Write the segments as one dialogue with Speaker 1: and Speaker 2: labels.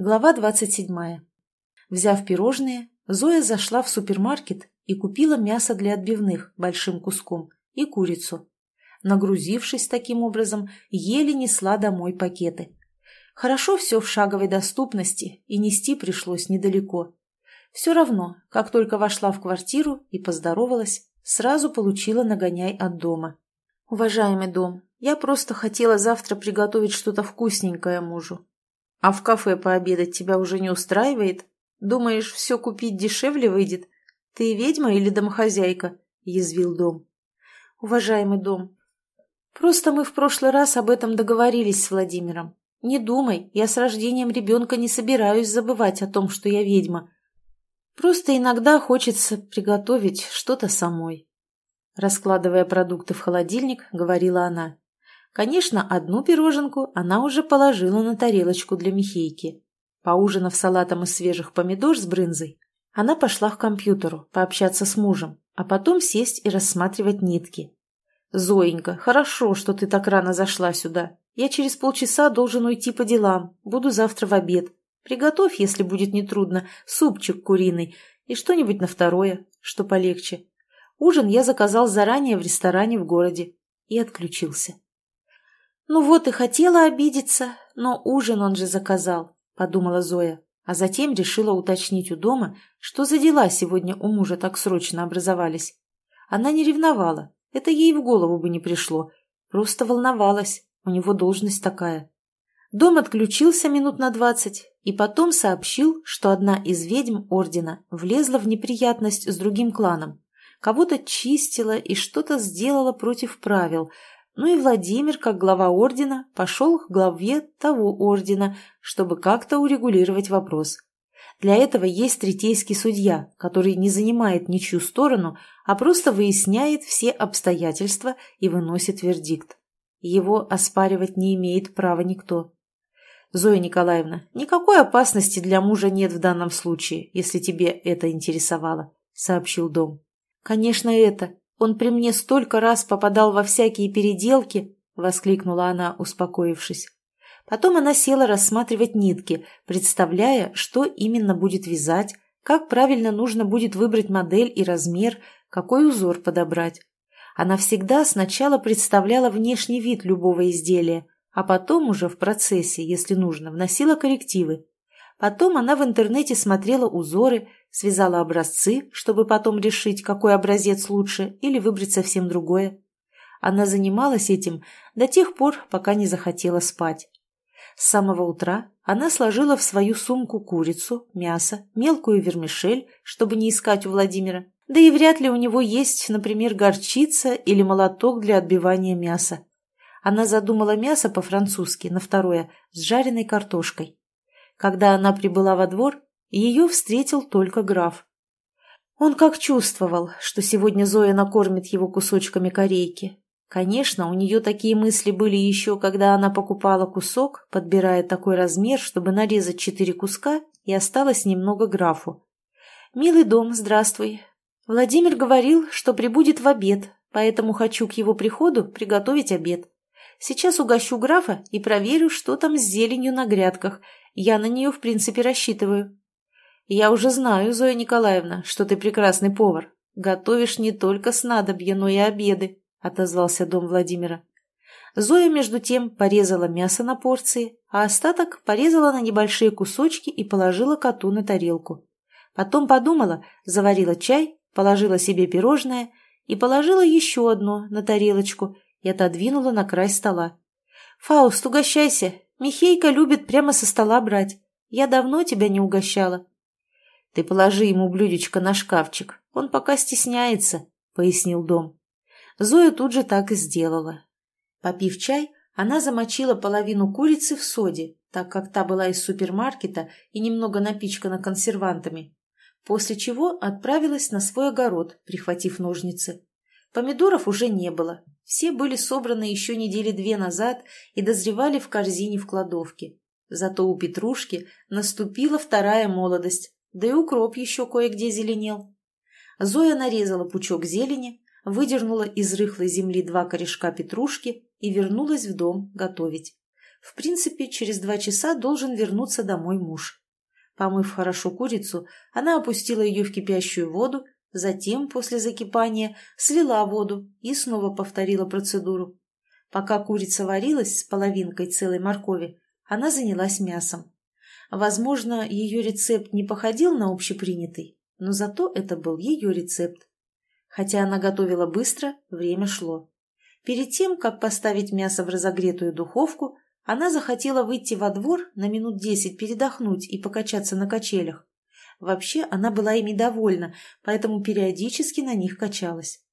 Speaker 1: Глава 27. Взяв пирожные, Зоя зашла в супермаркет и купила мясо для отбивных большим куском и курицу. Нагрузившись таким образом, еле несла домой пакеты. Хорошо все в шаговой доступности, и нести пришлось недалеко. Все равно, как только вошла в квартиру и поздоровалась, сразу получила нагоняй от дома. «Уважаемый дом, я просто хотела завтра приготовить что-то вкусненькое мужу. А в кафе пообедать тебя уже не устраивает? Думаешь, все купить дешевле выйдет? Ты ведьма или домохозяйка?» – язвил дом. «Уважаемый дом, просто мы в прошлый раз об этом договорились с Владимиром. Не думай, я с рождением ребенка не собираюсь забывать о том, что я ведьма. Просто иногда хочется приготовить что-то самой». Раскладывая продукты в холодильник, говорила она. Конечно, одну пироженку она уже положила на тарелочку для Михейки. Поужинав салатом из свежих помидор с брынзой, она пошла к компьютеру пообщаться с мужем, а потом сесть и рассматривать нитки. «Зоенька, хорошо, что ты так рано зашла сюда. Я через полчаса должен уйти по делам, буду завтра в обед. Приготовь, если будет нетрудно, супчик куриный и что-нибудь на второе, что полегче. Ужин я заказал заранее в ресторане в городе и отключился. «Ну вот и хотела обидеться, но ужин он же заказал», — подумала Зоя, а затем решила уточнить у дома, что за дела сегодня у мужа так срочно образовались. Она не ревновала, это ей в голову бы не пришло, просто волновалась, у него должность такая. Дом отключился минут на двадцать и потом сообщил, что одна из ведьм ордена влезла в неприятность с другим кланом, кого-то чистила и что-то сделала против правил — ну и Владимир, как глава ордена, пошел к главе того ордена, чтобы как-то урегулировать вопрос. Для этого есть третейский судья, который не занимает ничью сторону, а просто выясняет все обстоятельства и выносит вердикт. Его оспаривать не имеет права никто. Зоя Николаевна, никакой опасности для мужа нет в данном случае, если тебе это интересовало, сообщил дом. Конечно, это, он при мне столько раз попадал во всякие переделки, — воскликнула она, успокоившись. Потом она села рассматривать нитки, представляя, что именно будет вязать, как правильно нужно будет выбрать модель и размер, какой узор подобрать. Она всегда сначала представляла внешний вид любого изделия, а потом уже в процессе, если нужно, вносила коррективы. Потом она в интернете смотрела узоры, связала образцы, чтобы потом решить, какой образец лучше, или выбрать совсем другое. Она занималась этим до тех пор, пока не захотела спать. С самого утра она сложила в свою сумку курицу, мясо, мелкую вермишель, чтобы не искать у Владимира. Да и вряд ли у него есть, например, горчица или молоток для отбивания мяса. Она задумала мясо по-французски на второе с жареной картошкой. Когда она прибыла во двор, ее встретил только граф. Он как чувствовал, что сегодня Зоя накормит его кусочками корейки. Конечно, у нее такие мысли были еще, когда она покупала кусок, подбирая такой размер, чтобы нарезать четыре куска, и осталось немного графу. «Милый дом, здравствуй. Владимир говорил, что прибудет в обед, поэтому хочу к его приходу приготовить обед. Сейчас угощу графа и проверю, что там с зеленью на грядках. Я на нее, в принципе, рассчитываю». «Я уже знаю, Зоя Николаевна, что ты прекрасный повар. Готовишь не только снадобья, но и обеды», — отозвался дом Владимира. Зоя, между тем, порезала мясо на порции, а остаток порезала на небольшие кусочки и положила коту на тарелку. Потом подумала, заварила чай, положила себе пирожное и положила еще одно на тарелочку и отодвинула на край стола. «Фауст, угощайся! Михейка любит прямо со стола брать. Я давно тебя не угощала». «Ты положи ему блюдечко на шкафчик, он пока стесняется», — пояснил дом. Зоя тут же так и сделала. Попив чай, она замочила половину курицы в соде, так как та была из супермаркета и немного напичкана консервантами, после чего отправилась на свой огород, прихватив ножницы. Помидоров уже не было, все были собраны еще недели две назад и дозревали в корзине в кладовке. Зато у петрушки наступила вторая молодость, да и укроп еще кое-где зеленел. Зоя нарезала пучок зелени, выдернула из рыхлой земли два корешка петрушки и вернулась в дом готовить. В принципе, через два часа должен вернуться домой муж. Помыв хорошо курицу, она опустила ее в кипящую воду, затем, после закипания, слила воду и снова повторила процедуру. Пока курица варилась с половинкой целой моркови, она занялась мясом. Возможно, ее рецепт не походил на общепринятый, но зато это был ее рецепт. Хотя она готовила быстро, время шло. Перед тем, как поставить мясо в разогретую духовку, она захотела выйти во двор на минут десять передохнуть и покачаться на качелях. Вообще она была ими довольна, поэтому периодически на них качалась.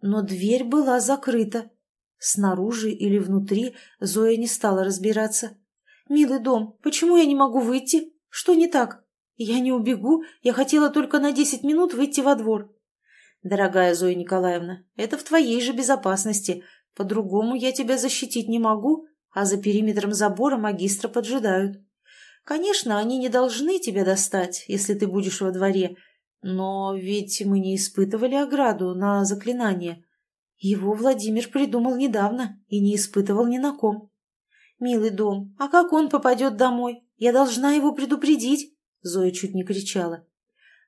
Speaker 1: Но дверь была закрыта. Снаружи или внутри Зоя не стала разбираться. «Милый дом, почему я не могу выйти? Что не так? Я не убегу, я хотела только на десять минут выйти во двор». «Дорогая Зоя Николаевна, это в твоей же безопасности. По-другому я тебя защитить не могу, а за периметром забора магистра поджидают. Конечно, они не должны тебя достать, если ты будешь во дворе, но ведь мы не испытывали ограду на заклинание. Его Владимир придумал недавно и не испытывал ни на ком. «Милый дом, а как он попадет домой? Я должна его предупредить!» Зоя чуть не кричала.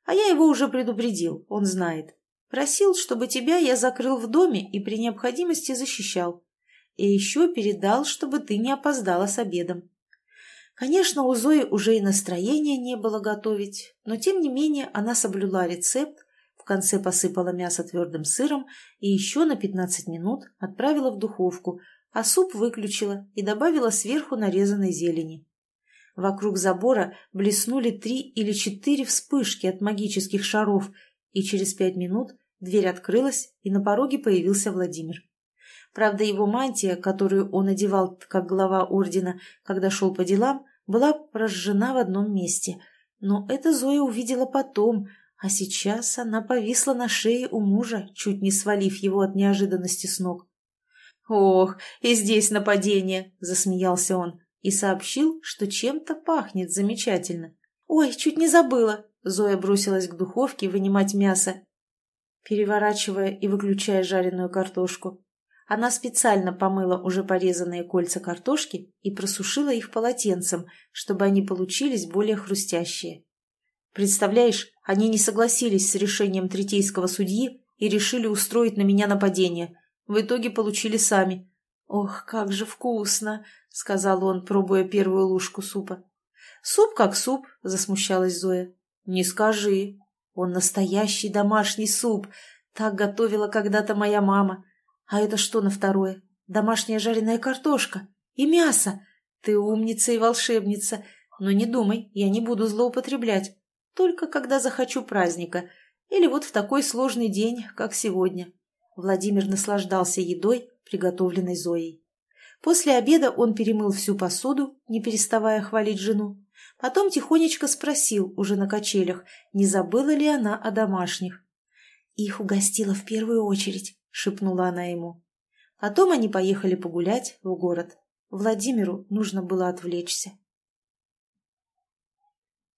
Speaker 1: «А я его уже предупредил, он знает. Просил, чтобы тебя я закрыл в доме и при необходимости защищал. И еще передал, чтобы ты не опоздала с обедом. Конечно, у Зои уже и настроения не было готовить, но тем не менее она соблюла рецепт, конце посыпала мясо твердым сыром и еще на 15 минут отправила в духовку, а суп выключила и добавила сверху нарезанной зелени. Вокруг забора блеснули три или четыре вспышки от магических шаров, и через пять минут дверь открылась, и на пороге появился Владимир. Правда, его мантия, которую он одевал как глава ордена, когда шел по делам, была прожжена в одном месте. Но это Зоя увидела потом, а сейчас она повисла на шее у мужа, чуть не свалив его от неожиданности с ног. «Ох, и здесь нападение!» – засмеялся он и сообщил, что чем-то пахнет замечательно. «Ой, чуть не забыла!» – Зоя бросилась к духовке вынимать мясо, переворачивая и выключая жареную картошку. Она специально помыла уже порезанные кольца картошки и просушила их полотенцем, чтобы они получились более хрустящие. Представляешь, они не согласились с решением третейского судьи и решили устроить на меня нападение. В итоге получили сами. «Ох, как же вкусно!» — сказал он, пробуя первую ложку супа. «Суп как суп», — засмущалась Зоя. «Не скажи. Он настоящий домашний суп. Так готовила когда-то моя мама. А это что на второе? Домашняя жареная картошка и мясо. Ты умница и волшебница. Но не думай, я не буду злоупотреблять. Только когда захочу праздника. Или вот в такой сложный день, как сегодня. Владимир наслаждался едой, приготовленной Зоей. После обеда он перемыл всю посуду, не переставая хвалить жену. Потом тихонечко спросил, уже на качелях, не забыла ли она о домашних. Их угостила в первую очередь. — шепнула она ему. Потом они поехали погулять в город. Владимиру нужно было отвлечься.